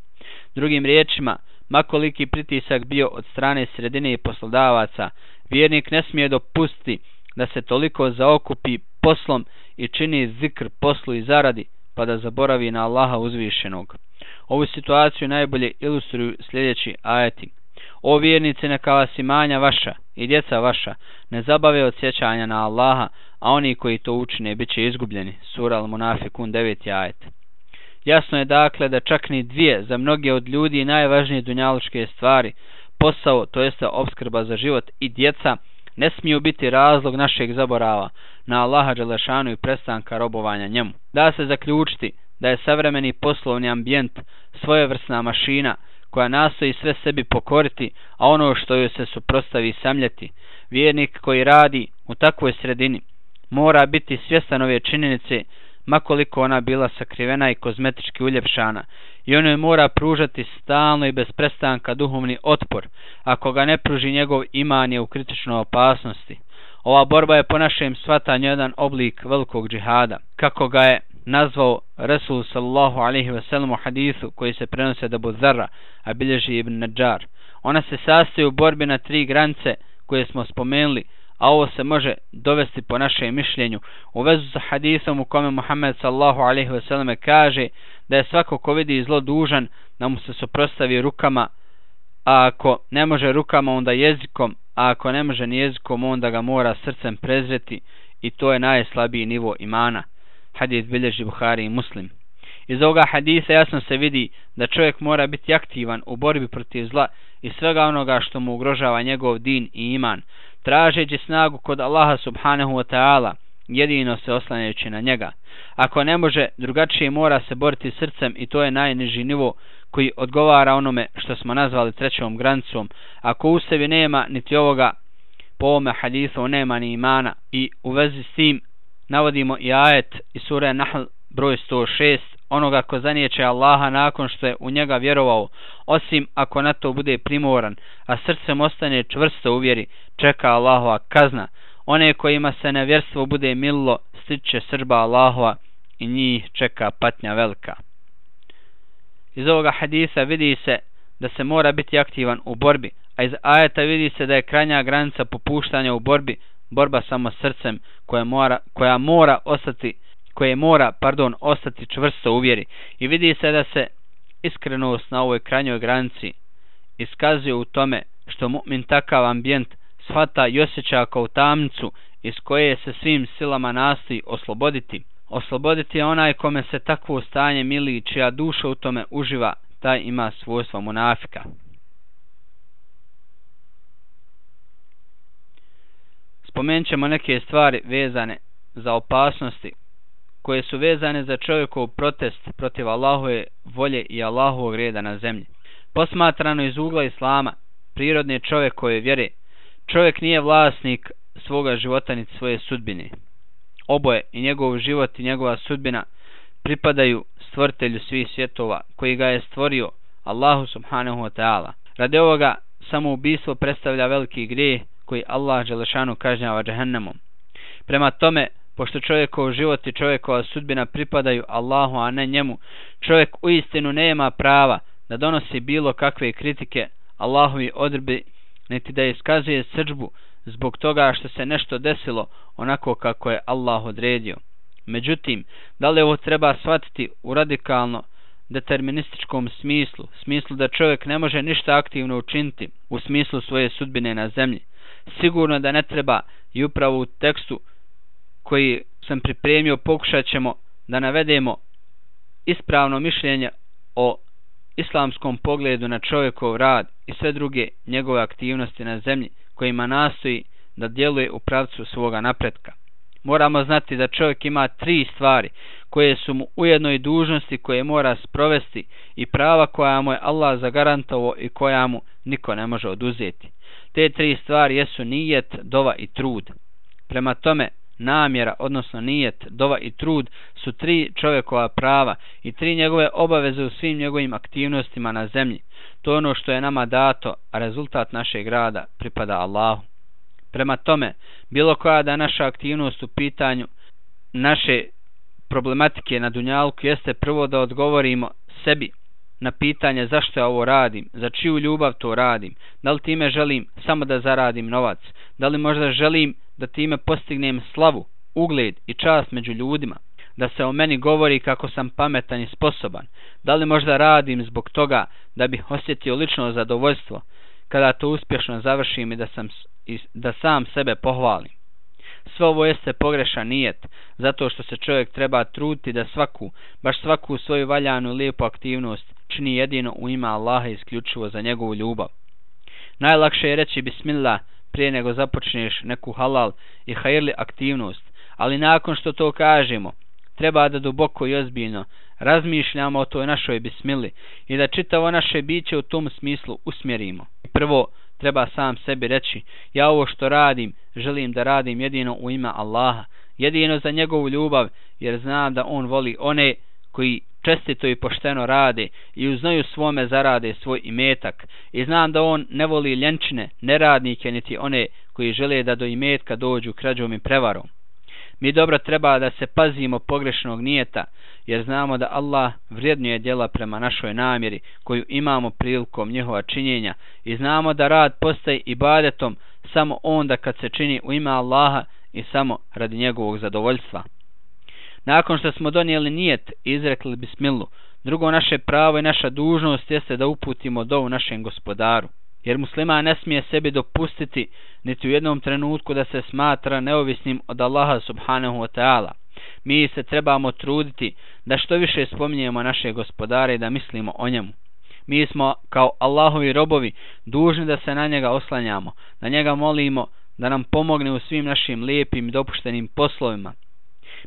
Drugim riječima, makoliki pritisak bio od strane sredine i poslodavaca, vjernik ne smije dopustiti da se toliko zaokupi poslom i čini zikr poslu i zaradi, pa da zaboravi na Allaha uzvišenog. Ovu situaciju najbolje ilustruju sljedeći ajeti. O vjernice neka vas imanja vaša i djeca vaša ne zabave od sjećanja na Allaha, a oni koji to učine bit će izgubljeni. Sura Al-Munafikun 9. ajet. Jasno je dakle da čak ni dvije za mnoge od ljudi najvažnije dunjaluške stvari, posao, to jeste obskrba za život i djeca, ne smiju biti razlog našeg zaborava na Allaha Đelešanu i prestanka robovanja njemu. Da se zaključiti da je savremeni poslovni ambijent svojevrsna mašina koja nastoji sve sebi pokoriti, a ono što joj se suprostavi samljeti. Vjernik koji radi u takvoj sredini mora biti svjestan ove činjenice makoliko ona bila sakrivena i kozmetički uljepšana i ono je mora pružati stalno i bez prestanka duhovni otpor ako ga ne pruži njegov iman je u kritičnoj opasnosti. Ova borba je po našem shvatanju jedan oblik velikog džihada. Kako ga je nazvao Resul sallallahu alaihi ve sellem u hadisu koji se prenose da Zara, a bilježi Ibn Najjar. Ona se sastoji u borbi na tri granice koje smo spomenuli, a ovo se može dovesti po našem mišljenju u vezu sa hadisom u kome Muhammed sallallahu alaihi ve selleme kaže da je svako ko vidi zlo dužan da mu se suprostavi rukama, a ako ne može rukama onda jezikom, a ako ne može ni jezikom onda ga mora srcem prezreti i to je najslabiji nivo imana hadis bilježi Buhari i Muslim. Iz ovoga hadisa jasno se vidi da čovjek mora biti aktivan u borbi protiv zla i svega onoga što mu ugrožava njegov din i iman, tražeći snagu kod Allaha subhanahu wa ta'ala, jedino se oslanjajući na njega. Ako ne može, drugačije mora se boriti srcem i to je najniži nivo koji odgovara onome što smo nazvali trećom granicom. Ako u sebi nema niti ovoga, po ovome hadisu nema ni imana i u vezi s tim navodimo i ajet iz sure Nahl broj 106 onoga ko zanijeće Allaha nakon što je u njega vjerovao osim ako na to bude primoran a srcem ostane čvrsto uvjeri čeka Allahova kazna. One kojima se nevjerstvo bude milo stiče srba Allahova i njih čeka patnja velika. Iz ovoga hadisa vidi se da se mora biti aktivan u borbi a iz ajeta vidi se da je krajnja granica popuštanja u borbi borba samo srcem koja mora, koja mora ostati koje mora, pardon, ostati čvrsto u vjeri. I vidi se da se iskrenost na ovoj krajnjoj granici iskazuje u tome što mu'min takav ambijent shvata i osjeća kao tamnicu iz koje se svim silama nastoji osloboditi. Osloboditi je onaj kome se takvo stanje mili čija duša u tome uživa, taj ima svojstva munafika. spomenut ćemo neke stvari vezane za opasnosti koje su vezane za čovjekov protest protiv Allahove volje i Allahovog reda na zemlji. Posmatrano iz ugla Islama, prirodni čovjek koje vjere, čovjek nije vlasnik svoga života ni svoje sudbine. Oboje i njegov život i njegova sudbina pripadaju stvoritelju svih svjetova koji ga je stvorio Allahu subhanahu wa ta'ala. Radi ovoga samoubistvo predstavlja veliki grijeh koji Allah Đelešanu kažnjava džahennemom. Prema tome, pošto čovjekov život i čovjekova sudbina pripadaju Allahu, a ne njemu, čovjek u istinu nema prava da donosi bilo kakve kritike Allahovi odrbi, niti da iskazuje srđbu zbog toga što se nešto desilo onako kako je Allah odredio. Međutim, da li ovo treba shvatiti u radikalno determinističkom smislu, smislu da čovjek ne može ništa aktivno učiniti u smislu svoje sudbine na zemlji, sigurno da ne treba i upravo u tekstu koji sam pripremio pokušat ćemo da navedemo ispravno mišljenje o islamskom pogledu na čovjekov rad i sve druge njegove aktivnosti na zemlji kojima nastoji da djeluje u pravcu svoga napretka. Moramo znati da čovjek ima tri stvari koje su mu ujedno i dužnosti koje mora sprovesti i prava koja mu je Allah zagarantovo i koja mu niko ne može oduzeti. Te tri stvari jesu nijet, dova i trud. Prema tome, namjera, odnosno nijet, dova i trud su tri čovjekova prava i tri njegove obaveze u svim njegovim aktivnostima na zemlji. To je ono što je nama dato, a rezultat našeg rada pripada Allahu. Prema tome, bilo koja da naša aktivnost u pitanju naše problematike na Dunjalku jeste prvo da odgovorimo sebi na pitanje zašto ja ovo radim, za čiju ljubav to radim, da li time želim samo da zaradim novac, da li možda želim da time postignem slavu, ugled i čast među ljudima, da se o meni govori kako sam pametan i sposoban, da li možda radim zbog toga da bih osjetio lično zadovoljstvo, kada to uspješno završim i da, sam, i da sam sebe pohvalim. Sve ovo jeste pogrešan nijet, zato što se čovjek treba truti da svaku, baš svaku svoju valjanu lijepu aktivnost čini jedino u ima Allaha isključivo za njegovu ljubav. Najlakše je reći bismillah prije nego započneš neku halal i hajrli aktivnost, ali nakon što to kažemo, treba da duboko i ozbiljno razmišljamo o toj našoj bismili i da čitavo naše biće u tom smislu usmjerimo. Prvo, treba sam sebi reći, ja ovo što radim, želim da radim jedino u ime Allaha, jedino za njegovu ljubav, jer znam da on voli one koji čestito i pošteno rade i uznaju svome zarade svoj imetak i znam da on ne voli ljenčine, neradnike, niti one koji žele da do imetka dođu krađom i prevarom. Mi dobro treba da se pazimo pogrešnog nijeta, jer znamo da Allah vrijednuje djela prema našoj namjeri koju imamo prilikom njehova činjenja i znamo da rad postaje ibadetom samo onda kad se čini u ime Allaha i samo radi njegovog zadovoljstva. Nakon što smo donijeli nijet izrekli bismilu, drugo naše pravo i naša dužnost jeste da uputimo dovu našem gospodaru. Jer muslima ne smije sebi dopustiti niti u jednom trenutku da se smatra neovisnim od Allaha subhanahu wa ta'ala. Mi se trebamo truditi da što više spominjemo naše gospodare i da mislimo o njemu. Mi smo kao Allahovi robovi dužni da se na njega oslanjamo, da njega molimo da nam pomogne u svim našim lijepim i dopuštenim poslovima.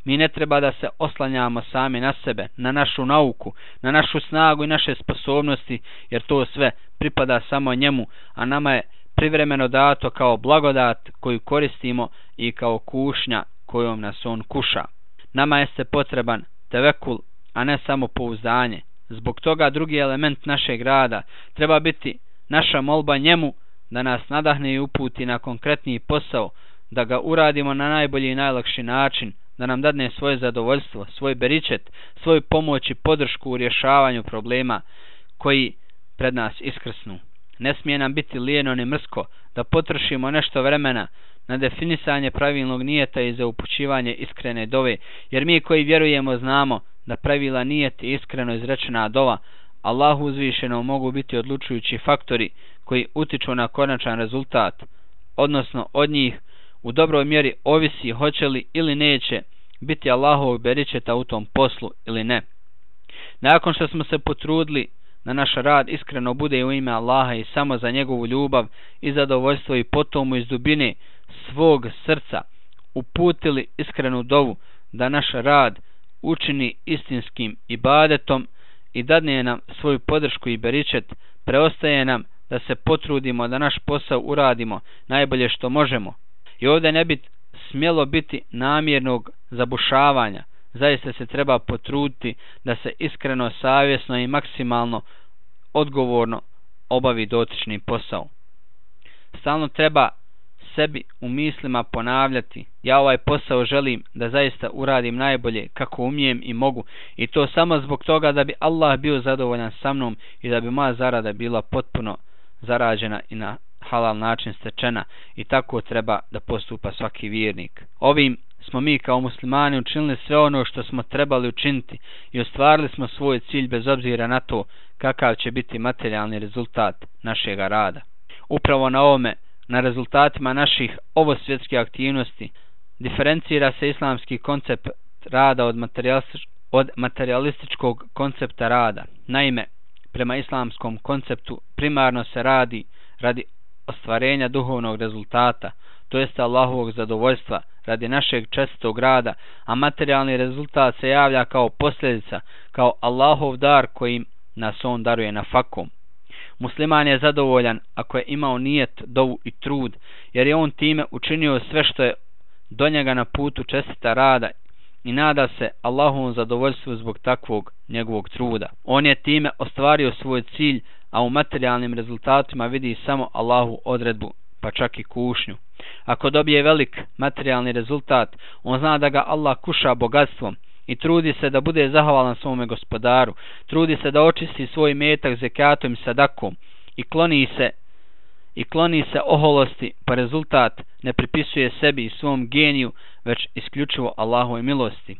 Mi ne treba da se oslanjamo sami na sebe, na našu nauku, na našu snagu i naše sposobnosti, jer to sve pripada samo njemu, a nama je privremeno dato kao blagodat koju koristimo i kao kušnja kojom nas on kuša. Nama je se potreban tevekul, a ne samo pouzdanje. Zbog toga drugi element našeg rada treba biti naša molba njemu da nas nadahne i uputi na konkretni posao, da ga uradimo na najbolji i najlakši način, da nam dadne svoje zadovoljstvo, svoj beričet, svoju pomoć i podršku u rješavanju problema koji pred nas iskrsnu. Ne smije nam biti lijeno ni mrsko da potrošimo nešto vremena na definisanje pravilnog nijeta i za upućivanje iskrene dove, jer mi koji vjerujemo znamo da pravila nijet i iskreno izrečena dova Allahu uzvišeno mogu biti odlučujući faktori koji utiču na konačan rezultat, odnosno od njih u dobroj mjeri ovisi hoće li ili neće biti Allahovog beričeta u tom poslu ili ne. Nakon što smo se potrudili na naš rad iskreno bude u ime Allaha i samo za njegovu ljubav i zadovoljstvo i potom iz dubine svog srca uputili iskrenu dovu da naš rad učini istinskim ibadetom i dadne nam svoju podršku i beričet, preostaje nam da se potrudimo da naš posao uradimo najbolje što možemo. I ovdje ne bi smjelo biti namjernog zabušavanja. Zaista se treba potruditi da se iskreno, savjesno i maksimalno odgovorno obavi dotični posao. Stalno treba sebi u mislima ponavljati ja ovaj posao želim da zaista uradim najbolje kako umijem i mogu i to samo zbog toga da bi Allah bio zadovoljan sa mnom i da bi moja zarada bila potpuno zarađena i na halal način stečena i tako treba da postupa svaki vjernik. Ovim smo mi kao muslimani učinili sve ono što smo trebali učiniti i ostvarili smo svoj cilj bez obzira na to kakav će biti materijalni rezultat našeg rada. Upravo na ovome, na rezultatima naših ovosvjetskih aktivnosti, diferencira se islamski koncept rada od, od materialističkog koncepta rada. Naime, prema islamskom konceptu primarno se radi radi ostvarenja duhovnog rezultata, to jest Allahovog zadovoljstva radi našeg čestog rada, a materijalni rezultat se javlja kao posljedica, kao Allahov dar kojim nas on daruje na fakom. Musliman je zadovoljan ako je imao nijet, dovu i trud, jer je on time učinio sve što je do njega na putu čestita rada i nada se Allahovom zadovoljstvu zbog takvog njegovog truda. On je time ostvario svoj cilj, a u materijalnim rezultatima vidi samo Allahu odredbu, pa čak i kušnju. Ako dobije velik materijalni rezultat, on zna da ga Allah kuša bogatstvom i trudi se da bude zahvalan svome gospodaru, trudi se da očisti svoj metak zekatom i sadakom i kloni se i kloni se oholosti, pa rezultat ne pripisuje sebi i svom geniju, već isključivo Allahove milosti.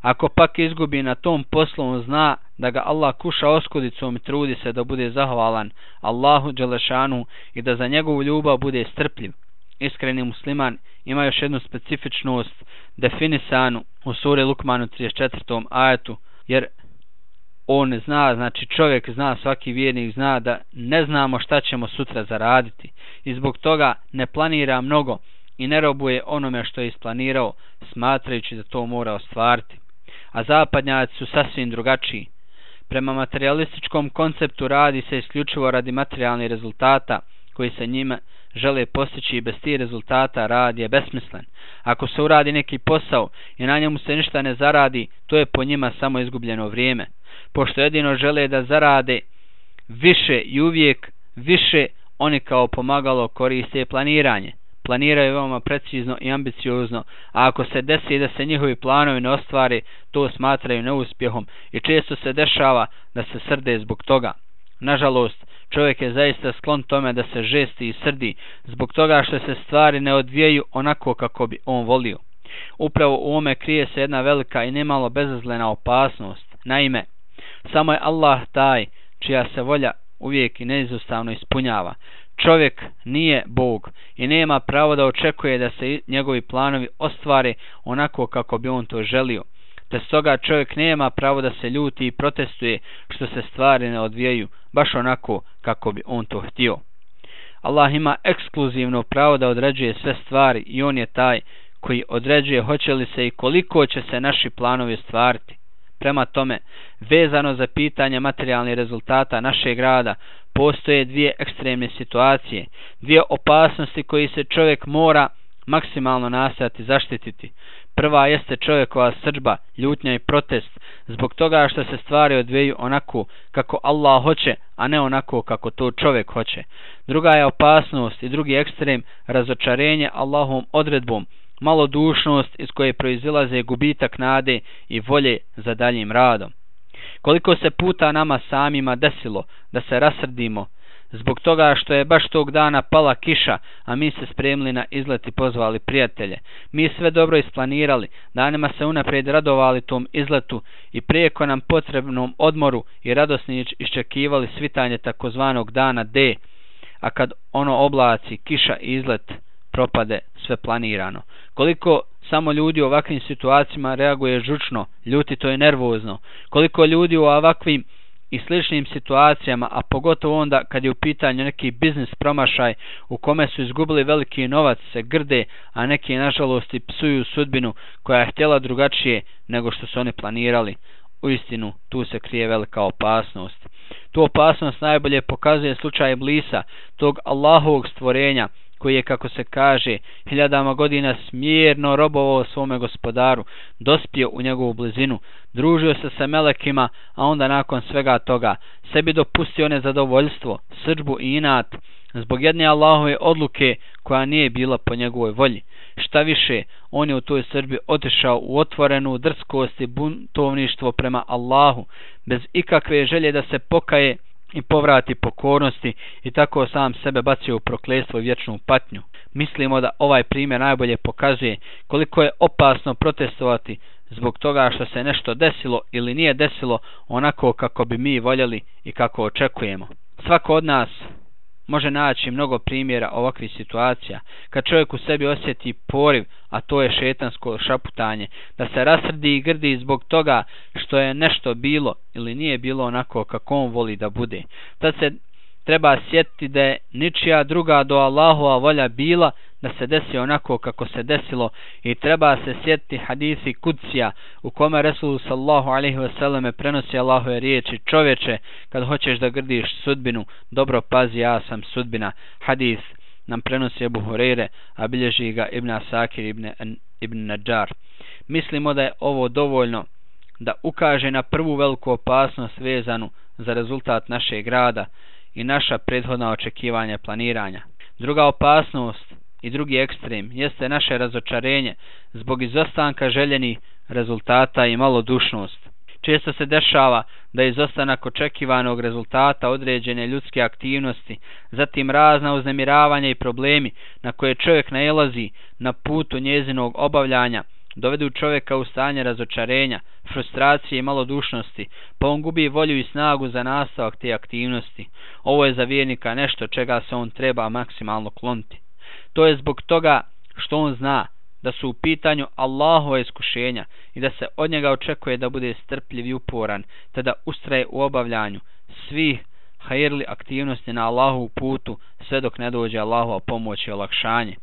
Ako pak izgubi na tom poslu, on zna da ga Allah kuša oskudicom i trudi se da bude zahvalan Allahu Đelešanu i da za njegovu ljubav bude strpljiv. Iskreni musliman ima još jednu specifičnost definisanu u suri Lukmanu 34. ajetu, jer on zna, znači čovjek zna, svaki vjernik zna da ne znamo šta ćemo sutra zaraditi i zbog toga ne planira mnogo i ne robuje onome što je isplanirao smatrajući da to mora ostvariti. A zapadnjaci su sasvim drugačiji. Prema materialističkom konceptu radi se isključivo radi materijalnih rezultata koji se njima žele postići i bez tih rezultata rad je besmislen. Ako se uradi neki posao i na njemu se ništa ne zaradi, to je po njima samo izgubljeno vrijeme. Pošto jedino žele da zarade više i uvijek više, oni kao pomagalo koriste planiranje. Planiraju veoma precizno i ambiciozno, a ako se desi da se njihovi planovi ne ostvare, to smatraju neuspjehom i često se dešava da se srde zbog toga. Nažalost, čovjek je zaista sklon tome da se žesti i srdi zbog toga što se stvari ne odvijaju onako kako bi on volio. Upravo u ome krije se jedna velika i nemalo bezazlena opasnost. Naime, samo je Allah taj čija se volja uvijek i neizostavno ispunjava. Čovjek nije Bog i nema pravo da očekuje da se njegovi planovi ostvare onako kako bi on to želio te stoga čovjek nema pravo da se ljuti i protestuje što se stvari ne odvijaju baš onako kako bi on to htio. Allah ima ekskluzivno pravo da određuje sve stvari i on je taj koji određuje hoće li se i koliko će se naši planovi stvariti. Prema tome, vezano za pitanje materijalnih rezultata našeg rada, postoje dvije ekstremne situacije, dvije opasnosti koji se čovjek mora maksimalno nastojati zaštititi. Prva jeste čovjekova srđba, ljutnja i protest, zbog toga što se stvari odvijaju onako kako Allah hoće, a ne onako kako to čovjek hoće. Druga je opasnost i drugi ekstrem, razočarenje Allahom odredbom, malodušnost iz koje proizilaze gubitak nade i volje za daljim radom. Koliko se puta nama samima desilo da se rasrdimo, zbog toga što je baš tog dana pala kiša, a mi se spremili na izlet i pozvali prijatelje. Mi sve dobro isplanirali, danima se unaprijed radovali tom izletu i prijeko nam potrebnom odmoru i radosni iščekivali svitanje takozvanog dana D, a kad ono oblaci, kiša i izlet propade sve planirano. Koliko samo ljudi u ovakvim situacijama reaguje žučno, ljutito i nervozno, koliko ljudi u ovakvim i sličnim situacijama, a pogotovo onda kad je u pitanju neki biznis promašaj u kome su izgubili veliki novac, se grde, a neki nažalost i psuju sudbinu koja je htjela drugačije nego što su oni planirali. U istinu, tu se krije velika opasnost. Tu opasnost najbolje pokazuje slučaj Blisa, tog Allahovog stvorenja, koji je, kako se kaže, hiljadama godina smjerno robovao svome gospodaru, dospio u njegovu blizinu, družio se sa melekima, a onda nakon svega toga sebi dopustio nezadovoljstvo, srđbu i inat, zbog jedne Allahove odluke koja nije bila po njegovoj volji. Šta više, on je u toj srbi otišao u otvorenu drskost i buntovništvo prema Allahu, bez ikakve želje da se pokaje i povrati pokornosti i tako sam sebe bacio u proklestvo i vječnu patnju. Mislimo da ovaj primjer najbolje pokazuje koliko je opasno protestovati zbog toga što se nešto desilo ili nije desilo onako kako bi mi voljeli i kako očekujemo. Svako od nas može naći mnogo primjera ovakvih situacija. Kad čovjek u sebi osjeti poriv, a to je šetansko šaputanje, da se rasrdi i grdi zbog toga što je nešto bilo ili nije bilo onako kako on voli da bude. Tad se treba sjetiti da je ničija druga do Allahova volja bila da se desi onako kako se desilo i treba se sjetiti hadisi kucija u kome Resul sallahu alaihi wasallam prenosi Allahove riječi čovječe kad hoćeš da grdiš sudbinu dobro pazi ja sam sudbina hadis nam prenosi Ebu Horeire a bilježi ga Ibn Asakir Ibn, Ibn Najjar mislimo da je ovo dovoljno da ukaže na prvu veliku opasnost vezanu za rezultat našeg grada i naša prethodna očekivanja planiranja. Druga opasnost i drugi ekstrem jeste naše razočarenje zbog izostanka željenih rezultata i malodušnost. Često se dešava da izostanak očekivanog rezultata određene ljudske aktivnosti, zatim razna uznemiravanja i problemi na koje čovjek nailazi na putu njezinog obavljanja, dovedu čovjeka u stanje razočarenja, frustracije i malodušnosti, pa on gubi volju i snagu za nastavak te aktivnosti. Ovo je za vjernika nešto čega se on treba maksimalno kloniti. To je zbog toga što on zna da su u pitanju Allahova iskušenja i da se od njega očekuje da bude strpljiv i uporan, te da ustraje u obavljanju svih hajirli aktivnosti na Allahu putu sve dok ne dođe Allahova pomoć i olakšanje.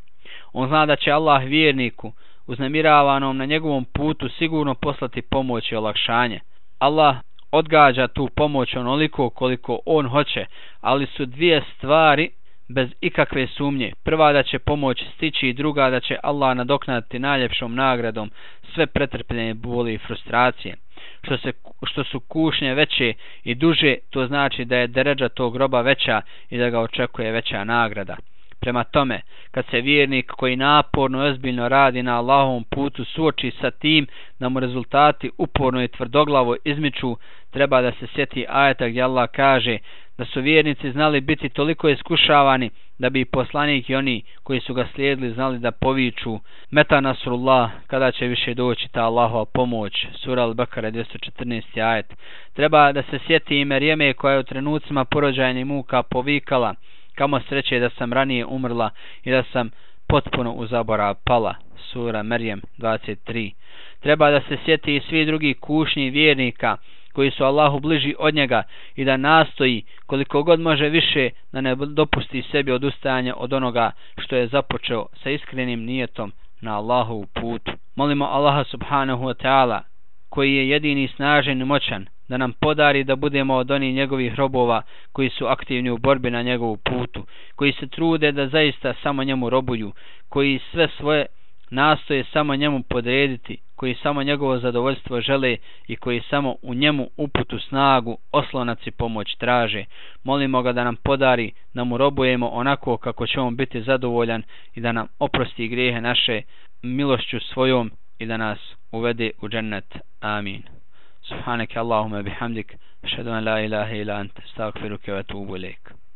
On zna da će Allah vjerniku uznemiravanom na njegovom putu sigurno poslati pomoć i olakšanje. Allah odgađa tu pomoć onoliko koliko on hoće, ali su dvije stvari bez ikakve sumnje. Prva da će pomoć stići i druga da će Allah nadoknati najljepšom nagradom sve pretrpljene boli i frustracije. Što, se, što su kušnje veće i duže, to znači da je deređa tog groba veća i da ga očekuje veća nagrada. Prema tome, kad se vjernik koji naporno i ozbiljno radi na Allahovom putu suoči sa tim da mu rezultati uporno i tvrdoglavo izmiču, treba da se sjeti ajeta gdje Allah kaže da su vjernici znali biti toliko iskušavani da bi poslanik i oni koji su ga slijedili znali da poviču Meta Nasrullah kada će više doći ta Allahova pomoć. Sura Al-Bakara 214. ajet. Treba da se sjeti i Merijeme koja je u trenucima porođajnih muka povikala kamo sreće da sam ranije umrla i da sam potpuno u zaborav pala. Sura Merijem 23. Treba da se sjeti i svi drugi kušnji vjernika koji su Allahu bliži od njega i da nastoji koliko god može više da ne dopusti sebi odustajanje od onoga što je započeo sa iskrenim nijetom na Allahu putu. Molimo Allaha subhanahu wa ta'ala koji je jedini snažen i moćan da nam podari da budemo od onih njegovih robova koji su aktivni u borbi na njegovu putu, koji se trude da zaista samo njemu robuju, koji sve svoje nastoje samo njemu podrediti, koji samo njegovo zadovoljstvo žele i koji samo u njemu uputu snagu, oslonac i pomoć traže. Molimo ga da nam podari, da mu robujemo onako kako će on biti zadovoljan i da nam oprosti grijehe naše milošću svojom i da nas uvede u džennet. Amin. Subhaneke Allahumma bihamdik, šedan la ilaha ila ant, stakfiruke wa tubu ilaik.